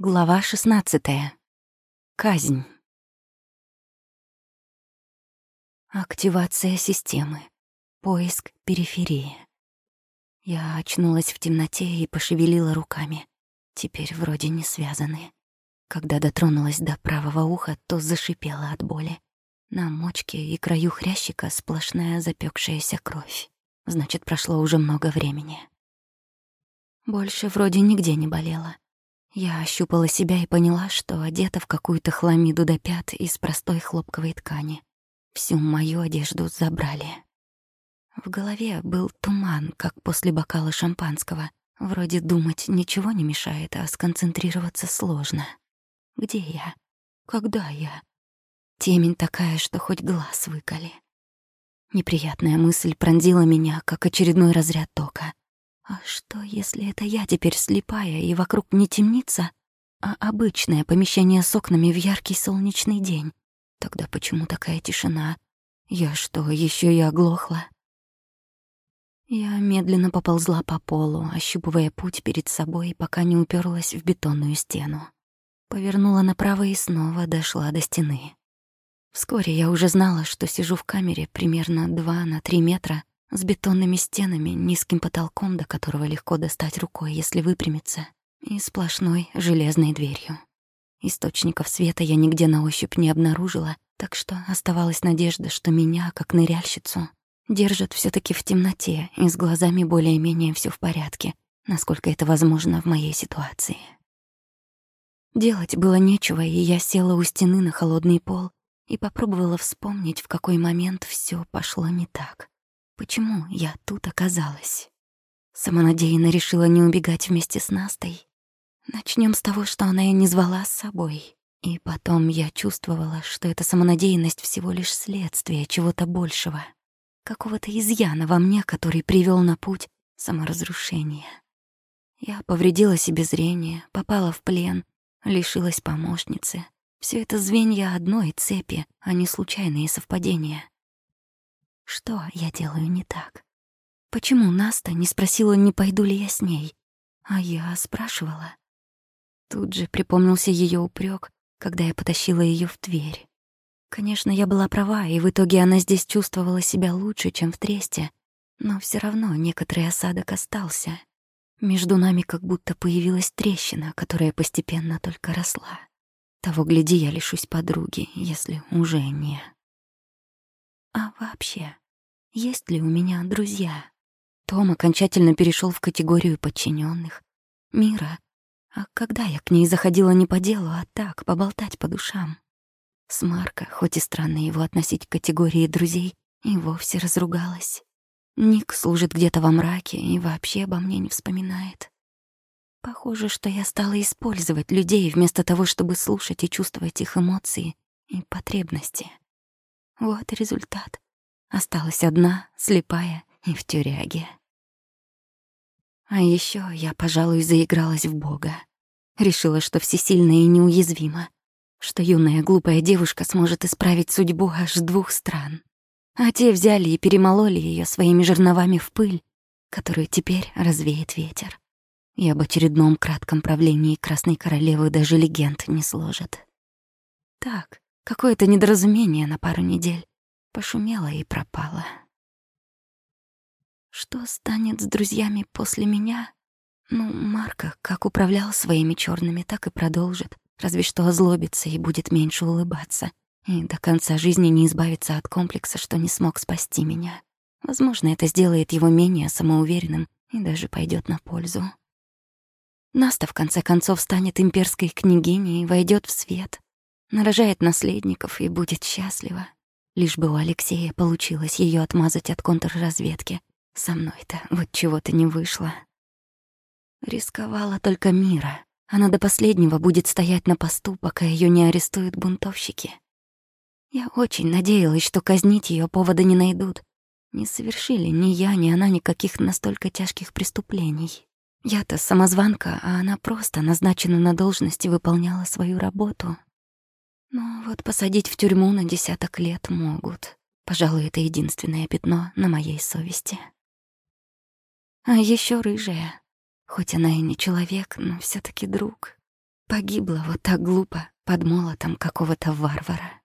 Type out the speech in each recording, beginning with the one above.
Глава 16. Казнь. Активация системы. Поиск периферии. Я очнулась в темноте и пошевелила руками. Теперь вроде не связаны. Когда дотронулась до правого уха, то зашипела от боли. На мочке и краю хрящика сплошная запекшаяся кровь. Значит, прошло уже много времени. Больше вроде нигде не болело. Я ощупала себя и поняла, что одета в какую-то хламиду до пят из простой хлопковой ткани. Всю мою одежду забрали. В голове был туман, как после бокала шампанского. Вроде думать ничего не мешает, а сконцентрироваться сложно. Где я? Когда я? Темень такая, что хоть глаз выколи. Неприятная мысль пронзила меня, как очередной разряд тока. А что, если это я теперь слепая, и вокруг не темница, а обычное помещение с окнами в яркий солнечный день? Тогда почему такая тишина? Я что, еще и оглохла? Я медленно поползла по полу, ощупывая путь перед собой, пока не уперлась в бетонную стену. Повернула направо и снова дошла до стены. Вскоре я уже знала, что сижу в камере примерно 2 на 3 метра с бетонными стенами, низким потолком, до которого легко достать рукой, если выпрямиться, и сплошной железной дверью. Источников света я нигде на ощупь не обнаружила, так что оставалась надежда, что меня, как ныряльщицу, держат все таки в темноте и с глазами более-менее все в порядке, насколько это возможно в моей ситуации. Делать было нечего, и я села у стены на холодный пол и попробовала вспомнить, в какой момент все пошло не так. Почему я тут оказалась? Самонадеянно решила не убегать вместе с Настой. Начнем с того, что она и не звала с собой. И потом я чувствовала, что эта самонадеянность всего лишь следствие чего-то большего. Какого-то изъяна во мне, который привел на путь саморазрушения. Я повредила себе зрение, попала в плен, лишилась помощницы. Все это звенья одной цепи, а не случайные совпадения. Что я делаю не так? Почему Наста не спросила, не пойду ли я с ней? А я спрашивала. Тут же припомнился ее упрек, когда я потащила ее в дверь. Конечно, я была права, и в итоге она здесь чувствовала себя лучше, чем в Тресте, но все равно некоторый осадок остался. Между нами как будто появилась трещина, которая постепенно только росла. Того гляди, я лишусь подруги, если уже не. А вообще, есть ли у меня друзья? Том окончательно перешел в категорию подчиненных. Мира. А когда я к ней заходила не по делу, а так, поболтать по душам? С Марка, хоть и странно его относить к категории друзей, и вовсе разругалась. Ник служит где-то во мраке и вообще обо мне не вспоминает. Похоже, что я стала использовать людей вместо того, чтобы слушать и чувствовать их эмоции и потребности. Вот результат. Осталась одна, слепая и в тюряге. А еще я, пожалуй, заигралась в Бога. Решила, что всесильна и неуязвима, что юная глупая девушка сможет исправить судьбу аж двух стран. А те взяли и перемололи ее своими жерновами в пыль, которую теперь развеет ветер. И об очередном кратком правлении Красной Королевы даже легенд не сложат. Так, Какое-то недоразумение на пару недель. Пошумело и пропало. Что станет с друзьями после меня? Ну, Марка как управлял своими черными, так и продолжит. Разве что озлобится и будет меньше улыбаться. И до конца жизни не избавится от комплекса, что не смог спасти меня. Возможно, это сделает его менее самоуверенным и даже пойдет на пользу. Наста, в конце концов, станет имперской княгиней и войдет в свет нарожает наследников и будет счастлива. Лишь бы у Алексея получилось ее отмазать от контрразведки. Со мной-то вот чего-то не вышло. Рисковала только Мира. Она до последнего будет стоять на посту, пока ее не арестуют бунтовщики. Я очень надеялась, что казнить ее повода не найдут. Не совершили ни я, ни она никаких настолько тяжких преступлений. Я-то самозванка, а она просто назначена на должность и выполняла свою работу. Но вот посадить в тюрьму на десяток лет могут. Пожалуй, это единственное пятно на моей совести. А еще рыжая. Хоть она и не человек, но все таки друг. погибла вот так глупо под молотом какого-то варвара.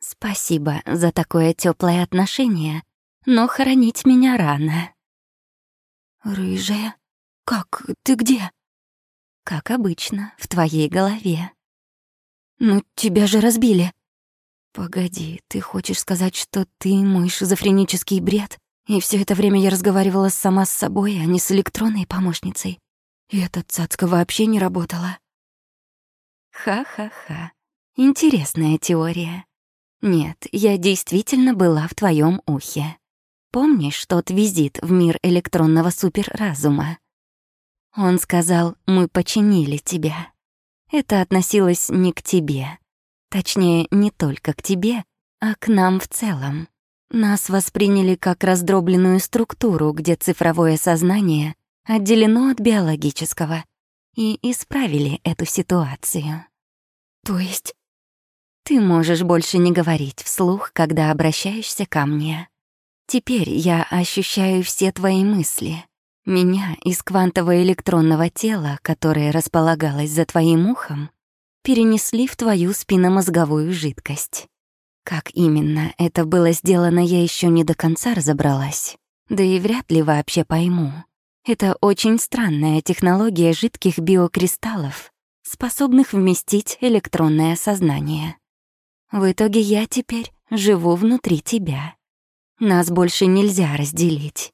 Спасибо за такое теплое отношение, но хоронить меня рано. Рыжая? Как? Ты где? Как обычно, в твоей голове. Ну, тебя же разбили. Погоди, ты хочешь сказать, что ты мой шизофренический бред? И все это время я разговаривала сама с собой, а не с электронной помощницей. И эта цацка вообще не работала. Ха-ха-ха. Интересная теория. Нет, я действительно была в твоем ухе. Помнишь тот визит в мир электронного суперразума? Он сказал, мы починили тебя. Это относилось не к тебе. Точнее, не только к тебе, а к нам в целом. Нас восприняли как раздробленную структуру, где цифровое сознание отделено от биологического, и исправили эту ситуацию. То есть ты можешь больше не говорить вслух, когда обращаешься ко мне. Теперь я ощущаю все твои мысли. Меня из квантово-электронного тела, которое располагалось за твоим ухом, перенесли в твою спинномозговую жидкость. Как именно это было сделано, я еще не до конца разобралась. Да и вряд ли вообще пойму. Это очень странная технология жидких биокристаллов, способных вместить электронное сознание. В итоге я теперь живу внутри тебя. Нас больше нельзя разделить.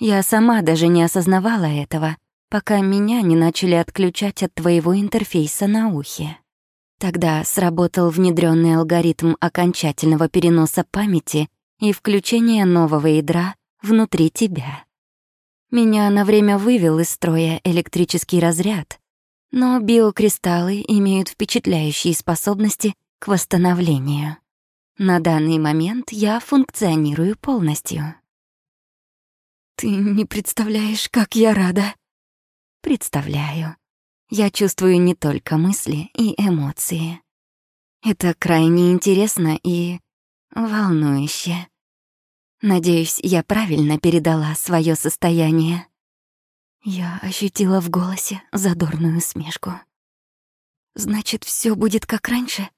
Я сама даже не осознавала этого, пока меня не начали отключать от твоего интерфейса на ухе. Тогда сработал внедренный алгоритм окончательного переноса памяти и включения нового ядра внутри тебя. Меня на время вывел из строя электрический разряд, но биокристаллы имеют впечатляющие способности к восстановлению. На данный момент я функционирую полностью. Ты не представляешь, как я рада. Представляю. Я чувствую не только мысли и эмоции. Это крайне интересно и волнующе. Надеюсь, я правильно передала свое состояние. Я ощутила в голосе задорную смешку. Значит, все будет как раньше?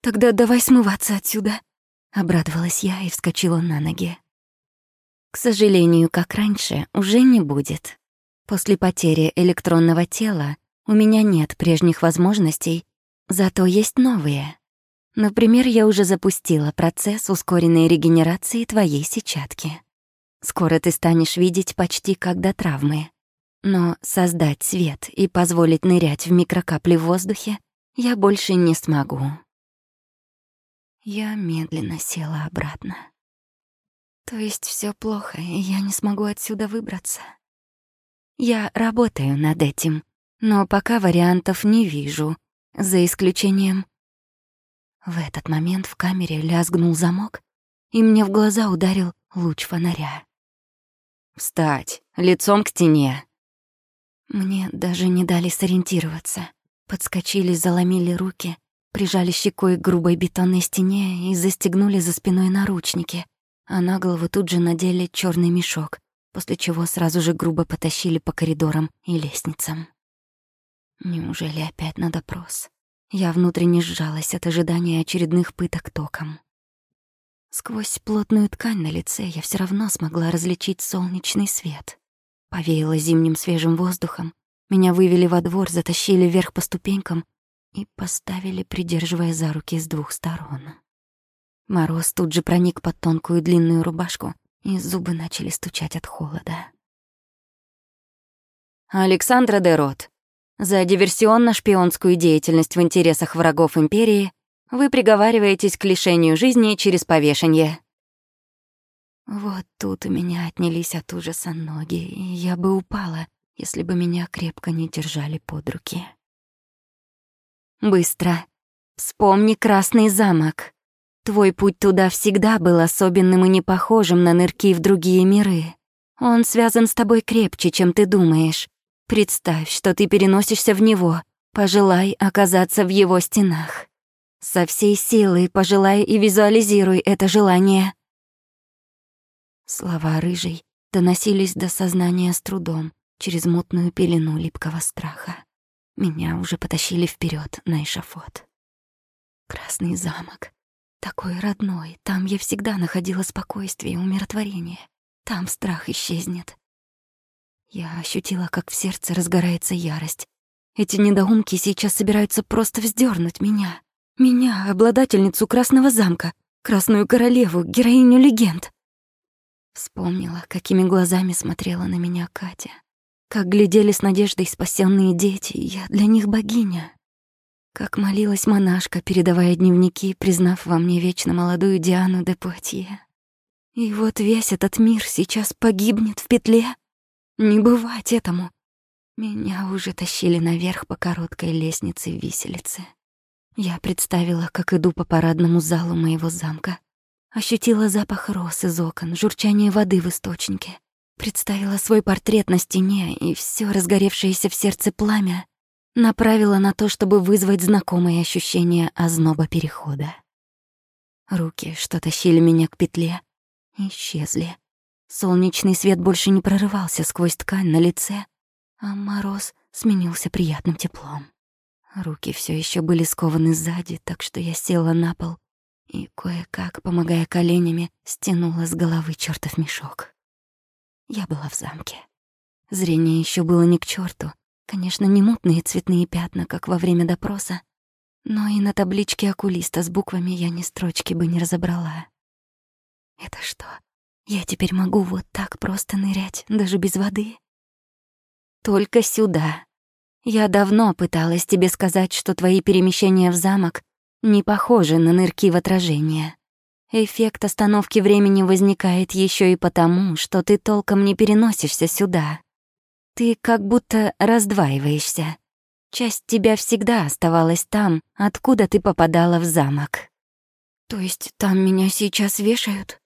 «Тогда давай смываться отсюда», — обрадовалась я и вскочила на ноги. К сожалению, как раньше, уже не будет. После потери электронного тела у меня нет прежних возможностей, зато есть новые. Например, я уже запустила процесс ускоренной регенерации твоей сетчатки. Скоро ты станешь видеть почти как до травмы. Но создать свет и позволить нырять в микрокапли в воздухе я больше не смогу. Я медленно села обратно. То есть все плохо, и я не смогу отсюда выбраться. Я работаю над этим, но пока вариантов не вижу, за исключением... В этот момент в камере лязгнул замок, и мне в глаза ударил луч фонаря. «Встать! Лицом к стене!» Мне даже не дали сориентироваться. Подскочили, заломили руки, прижали щекой к грубой бетонной стене и застегнули за спиной наручники, а на голову тут же надели черный мешок, после чего сразу же грубо потащили по коридорам и лестницам. Неужели опять на допрос? Я внутренне сжалась от ожидания очередных пыток током. Сквозь плотную ткань на лице я все равно смогла различить солнечный свет. Повеяло зимним свежим воздухом, меня вывели во двор, затащили вверх по ступенькам и поставили, придерживая за руки с двух сторон. Мороз тут же проник под тонкую длинную рубашку, и зубы начали стучать от холода. Александра Дерот, за диверсионно-шпионскую деятельность в интересах врагов империи вы приговариваетесь к лишению жизни через повешение. Вот тут у меня отнялись от ужаса ноги, и я бы упала, если бы меня крепко не держали под руки. Быстро. Вспомни Красный замок. Твой путь туда всегда был особенным и не похожим на нырки в другие миры. Он связан с тобой крепче, чем ты думаешь. Представь, что ты переносишься в него. Пожелай оказаться в его стенах. Со всей силой пожелай и визуализируй это желание. Слова рыжей доносились до сознания с трудом через мутную пелену липкого страха. меня уже потащили вперед на эшафот. Красный замок. Такой родной. Там я всегда находила спокойствие и умиротворение. Там страх исчезнет. Я ощутила, как в сердце разгорается ярость. Эти недоумки сейчас собираются просто вздернуть меня. Меня, обладательницу Красного замка, Красную королеву, героиню легенд. Вспомнила, какими глазами смотрела на меня Катя. Как глядели с надеждой спасенные дети, я для них богиня. Как молилась монашка, передавая дневники, признав во мне вечно молодую Диану де Пуатье. И вот весь этот мир сейчас погибнет в петле. Не бывать этому. Меня уже тащили наверх по короткой лестнице виселицы. Я представила, как иду по парадному залу моего замка. Ощутила запах роз из окон, журчание воды в источнике. Представила свой портрет на стене и все разгоревшееся в сердце пламя направила на то, чтобы вызвать знакомые ощущения озноба перехода. Руки, что тащили меня к петле, исчезли. Солнечный свет больше не прорывался сквозь ткань на лице, а мороз сменился приятным теплом. Руки все еще были скованы сзади, так что я села на пол и, кое-как, помогая коленями, стянула с головы чертов мешок. Я была в замке. Зрение еще было не к черту, Конечно, не мутные цветные пятна, как во время допроса, но и на табличке окулиста с буквами я ни строчки бы не разобрала. Это что, я теперь могу вот так просто нырять, даже без воды? Только сюда. Я давно пыталась тебе сказать, что твои перемещения в замок не похожи на нырки в отражение. Эффект остановки времени возникает еще и потому, что ты толком не переносишься сюда. Ты как будто раздваиваешься. Часть тебя всегда оставалась там, откуда ты попадала в замок. То есть там меня сейчас вешают?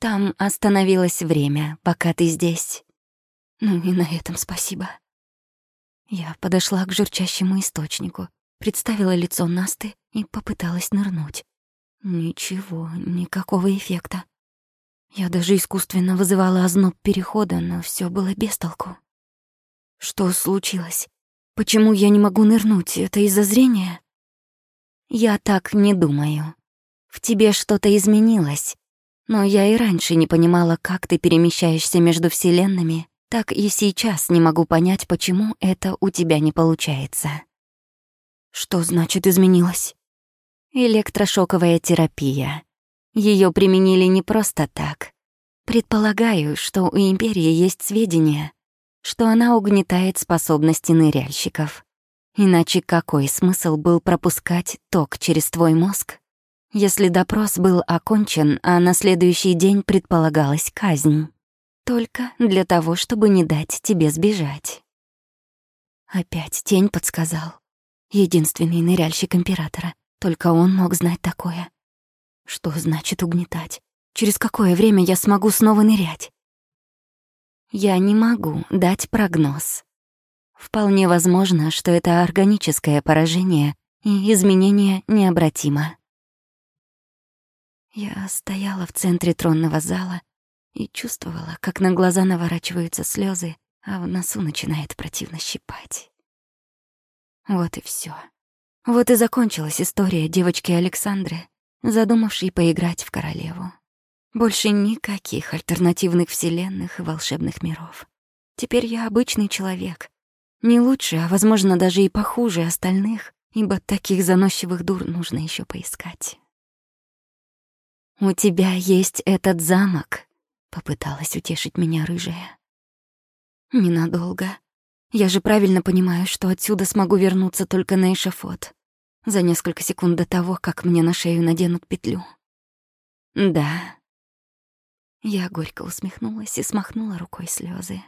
Там остановилось время, пока ты здесь. Ну и на этом спасибо. Я подошла к журчащему источнику, представила лицо Насты и попыталась нырнуть. Ничего, никакого эффекта. Я даже искусственно вызывала озноб перехода, но все было без толку. Что случилось? Почему я не могу нырнуть? Это из-за зрения? Я так не думаю. В тебе что-то изменилось. Но я и раньше не понимала, как ты перемещаешься между вселенными, так и сейчас не могу понять, почему это у тебя не получается. Что значит изменилось? Электрошоковая терапия. Ее применили не просто так. Предполагаю, что у Империи есть сведения, что она угнетает способности ныряльщиков. Иначе какой смысл был пропускать ток через твой мозг, если допрос был окончен, а на следующий день предполагалась казнь? Только для того, чтобы не дать тебе сбежать. Опять тень подсказал. Единственный ныряльщик Императора. Только он мог знать такое. Что значит угнетать? Через какое время я смогу снова нырять? Я не могу дать прогноз. Вполне возможно, что это органическое поражение, и изменение необратимо. Я стояла в центре тронного зала и чувствовала, как на глаза наворачиваются слезы, а в носу начинает противно щипать. Вот и все. Вот и закончилась история девочки Александры, задумавшей поиграть в королеву. Больше никаких альтернативных вселенных и волшебных миров. Теперь я обычный человек. Не лучше, а, возможно, даже и похуже остальных, ибо таких заносчивых дур нужно еще поискать. «У тебя есть этот замок», — попыталась утешить меня рыжая. «Ненадолго. Я же правильно понимаю, что отсюда смогу вернуться только на эшафот, за несколько секунд до того, как мне на шею наденут петлю». «Да», я горько усмехнулась и смахнула рукой слезы.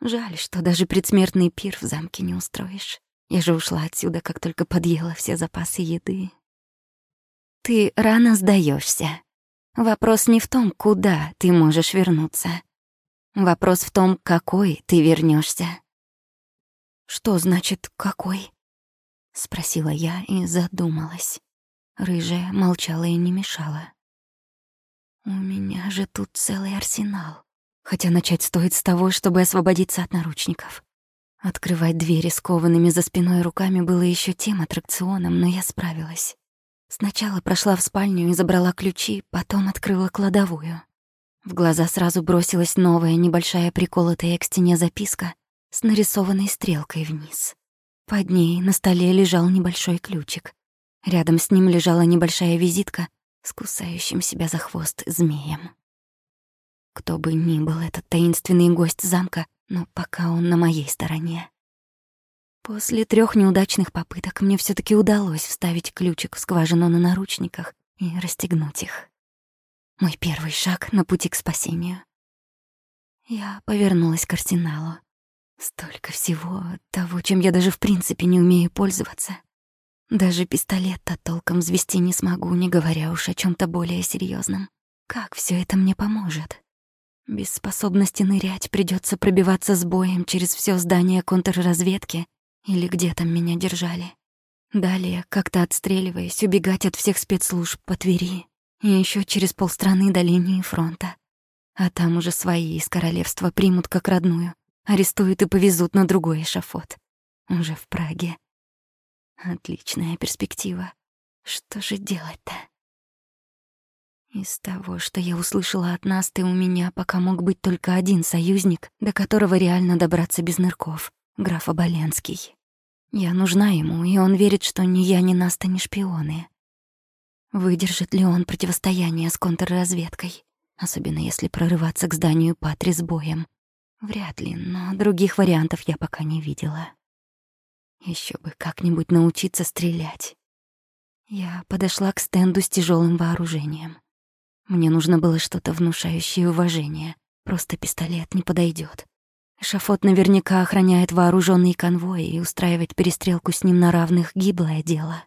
Жаль, что даже предсмертный пир в замке не устроишь. Я же ушла отсюда, как только подъела все запасы еды. Ты рано сдаешься. Вопрос не в том, куда ты можешь вернуться. Вопрос в том, какой ты вернешься. Что значит «какой»? Спросила я и задумалась. Рыжая молчала и не мешала. У меня же тут целый арсенал. Хотя начать стоит с того, чтобы освободиться от наручников. Открывать двери скованными за спиной руками было еще тем аттракционом, но я справилась. Сначала прошла в спальню и забрала ключи, потом открыла кладовую. В глаза сразу бросилась новая небольшая приколотая к стене записка с нарисованной стрелкой вниз. Под ней на столе лежал небольшой ключик. Рядом с ним лежала небольшая визитка с кусающим себя за хвост змеем. Кто бы ни был этот таинственный гость замка, но пока он на моей стороне. После трех неудачных попыток мне все таки удалось вставить ключик в скважину на наручниках и расстегнуть их. Мой первый шаг на пути к спасению. Я повернулась к арсеналу. Столько всего, того, чем я даже в принципе не умею пользоваться. Даже пистолет-то толком взвести не смогу, не говоря уж о чем то более серьезном. Как все это мне поможет? Без способности нырять придется пробиваться с боем через все здание контрразведки или где там меня держали. Далее, как-то отстреливаясь, убегать от всех спецслужб по Твери. И еще через полстраны до линии фронта. А там уже свои из королевства примут как родную. Арестуют и повезут на другой эшафот. Уже в Праге. Отличная перспектива. Что же делать-то? Из того, что я услышала от Насты, у меня пока мог быть только один союзник, до которого реально добраться без нырков — граф Оболенский. Я нужна ему, и он верит, что ни я, ни Наста не шпионы. Выдержит ли он противостояние с контрразведкой, особенно если прорываться к зданию Патри с боем? Вряд ли, но других вариантов я пока не видела. Еще бы как-нибудь научиться стрелять. Я подошла к стенду с тяжелым вооружением. Мне нужно было что-то внушающее уважение. Просто пистолет не подойдет. Шафот наверняка охраняет вооруженный конвой, и устраивать перестрелку с ним на равных — гиблое дело.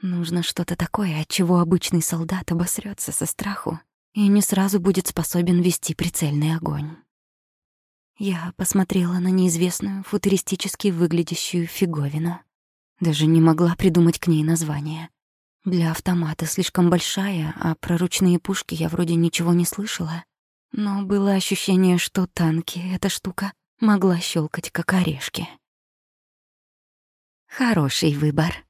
Нужно что-то такое, от чего обычный солдат обосрется со страху и не сразу будет способен вести прицельный огонь. Я посмотрела на неизвестную, футуристически выглядящую фиговину. Даже не могла придумать к ней название. Для автомата слишком большая, а про ручные пушки я вроде ничего не слышала. Но было ощущение, что танки эта штука могла щелкать как орешки. Хороший выбор.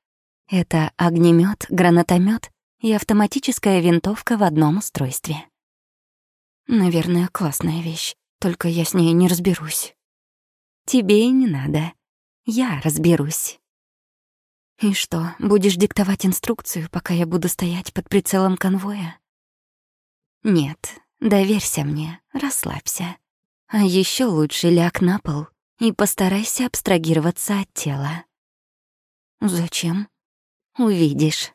Это огнемет, гранатомет и автоматическая винтовка в одном устройстве. Наверное, классная вещь, только я с ней не разберусь. Тебе и не надо. Я разберусь. И что, будешь диктовать инструкцию, пока я буду стоять под прицелом конвоя? Нет, доверься мне, расслабься. А еще лучше ляг на пол и постарайся абстрагироваться от тела. Зачем? Увидишь.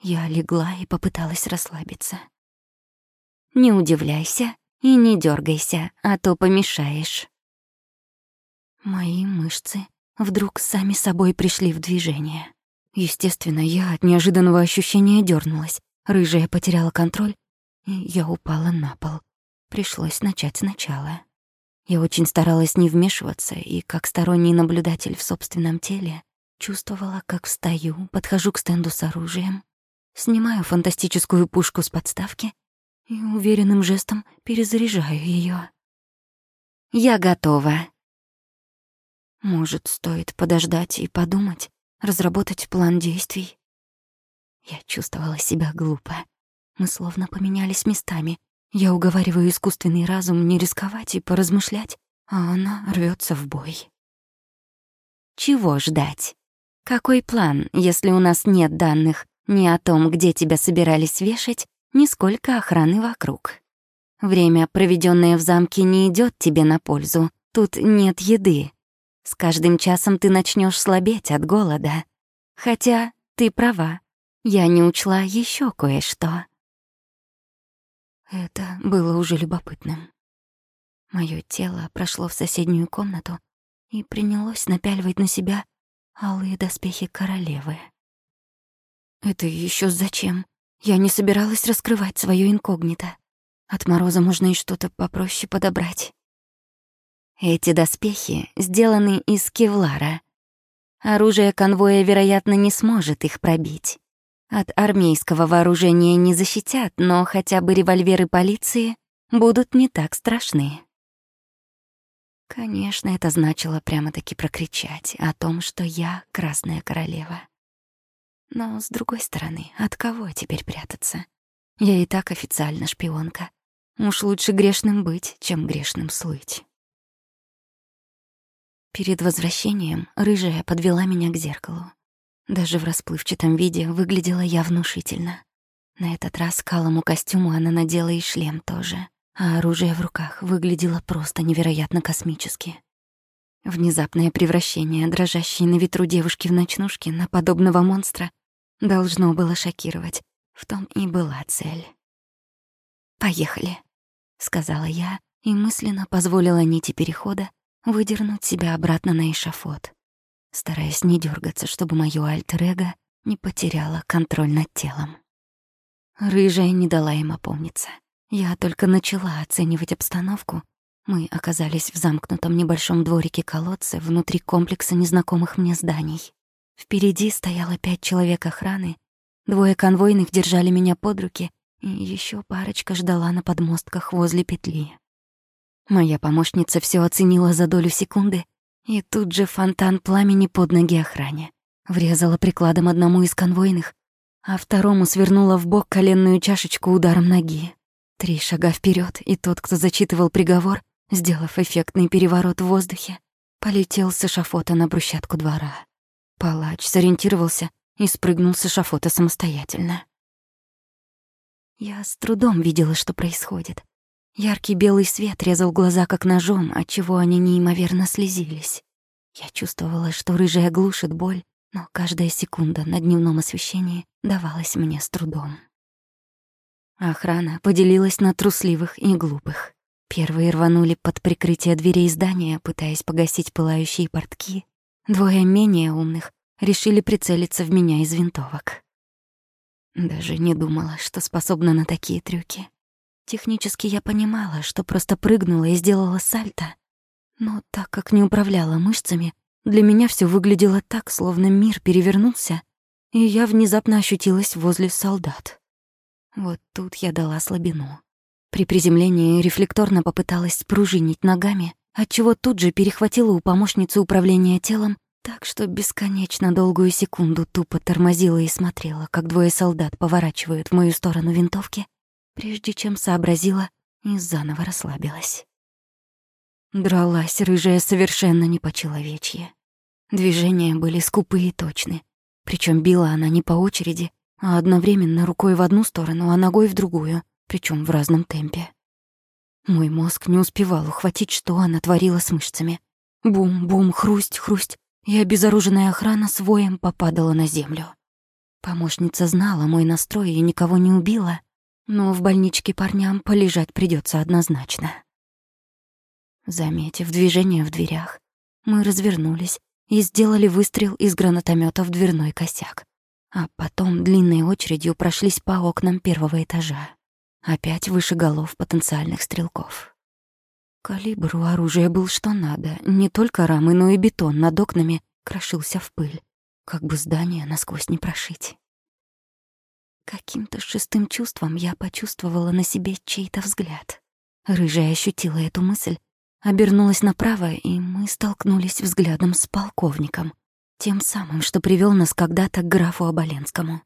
Я легла и попыталась расслабиться. Не удивляйся и не дергайся, а то помешаешь. Мои мышцы вдруг сами собой пришли в движение. Естественно, я от неожиданного ощущения дернулась. Рыжая потеряла контроль, и я упала на пол. Пришлось начать сначала. Я очень старалась не вмешиваться, и как сторонний наблюдатель в собственном теле Чувствовала, как встаю, подхожу к стенду с оружием, снимаю фантастическую пушку с подставки и уверенным жестом перезаряжаю ее. «Я готова». Может, стоит подождать и подумать, разработать план действий? Я чувствовала себя глупо. Мы словно поменялись местами. Я уговариваю искусственный разум не рисковать и поразмышлять, а она рвется в бой. Чего ждать? Какой план, если у нас нет данных ни о том, где тебя собирались вешать, ни сколько охраны вокруг? Время, проведенное в замке, не идет тебе на пользу. Тут нет еды. С каждым часом ты начнешь слабеть от голода. Хотя ты права, я не учла еще кое-что. Это было уже любопытным. Мое тело прошло в соседнюю комнату и принялось напяливать на себя алые доспехи королевы. Это еще зачем? Я не собиралась раскрывать свое инкогнито. От мороза можно и что-то попроще подобрать. Эти доспехи сделаны из кевлара. Оружие конвоя, вероятно, не сможет их пробить. От армейского вооружения не защитят, но хотя бы револьверы полиции будут не так страшны. Конечно, это значило прямо-таки прокричать о том, что я Красная Королева. Но, с другой стороны, от кого теперь прятаться? Я и так официально шпионка. Уж лучше грешным быть, чем грешным слыть. Перед возвращением рыжая подвела меня к зеркалу. Даже в расплывчатом виде выглядела я внушительно. На этот раз к алому костюму она надела и шлем тоже, а оружие в руках выглядело просто невероятно космически. Внезапное превращение дрожащей на ветру девушки в ночнушке на подобного монстра должно было шокировать. В том и была цель. «Поехали», — сказала я и мысленно позволила нити перехода выдернуть себя обратно на эшафот, стараясь не дергаться, чтобы моё альтер-эго не потеряло контроль над телом. Рыжая не дала им опомниться. Я только начала оценивать обстановку. Мы оказались в замкнутом небольшом дворике колодца внутри комплекса незнакомых мне зданий. Впереди стояло пять человек охраны, двое конвойных держали меня под руки, и еще парочка ждала на подмостках возле петли. Моя помощница все оценила за долю секунды, и тут же фонтан пламени под ноги охране. Врезала прикладом одному из конвойных, а второму свернула в бок коленную чашечку ударом ноги. Три шага вперед, и тот, кто зачитывал приговор, сделав эффектный переворот в воздухе, полетел с эшафота на брусчатку двора. Палач сориентировался и спрыгнул с эшафота самостоятельно. Я с трудом видела, что происходит. Яркий белый свет резал глаза как ножом, отчего они неимоверно слезились. Я чувствовала, что рыжая глушит боль, но каждая секунда на дневном освещении давалась мне с трудом. Охрана поделилась на трусливых и глупых. Первые рванули под прикрытие дверей здания, пытаясь погасить пылающие портки. Двое менее умных решили прицелиться в меня из винтовок. Даже не думала, что способна на такие трюки. Технически я понимала, что просто прыгнула и сделала сальто, но так как не управляла мышцами, для меня все выглядело так, словно мир перевернулся, и я внезапно ощутилась возле солдат. Вот тут я дала слабину. При приземлении рефлекторно попыталась спружинить ногами, отчего тут же перехватила у помощницы управления телом, так что бесконечно долгую секунду тупо тормозила и смотрела, как двое солдат поворачивают в мою сторону винтовки, прежде чем сообразила и заново расслабилась. Дралась рыжая совершенно не по-человечье. Движения были скупые и точны. Причем била она не по очереди, а одновременно рукой в одну сторону, а ногой в другую, причем в разном темпе. Мой мозг не успевал ухватить, что она творила с мышцами. Бум-бум, хрусть-хрусть, и обезоруженная охрана с воем попадала на землю. Помощница знала мой настрой и никого не убила, но в больничке парням полежать придется однозначно. Заметив движение в дверях, мы развернулись и сделали выстрел из гранатомета в дверной косяк, а потом длинной очередью прошлись по окнам первого этажа, опять выше голов потенциальных стрелков. Калибр у оружия был что надо, не только рамы, но и бетон над окнами крошился в пыль, как бы здание насквозь не прошить. Каким-то шестым чувством я почувствовала на себе чей-то взгляд. Рыжая ощутила эту мысль, обернулась направо, и мы столкнулись взглядом с полковником, тем самым, что привел нас когда-то к графу Оболенскому.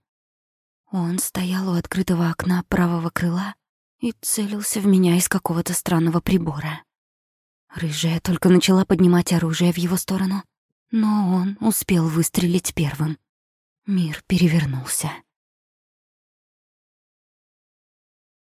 Он стоял у открытого окна правого крыла и целился в меня из какого-то странного прибора. Рыжая только начала поднимать оружие в его сторону, но он успел выстрелить первым. Мир перевернулся.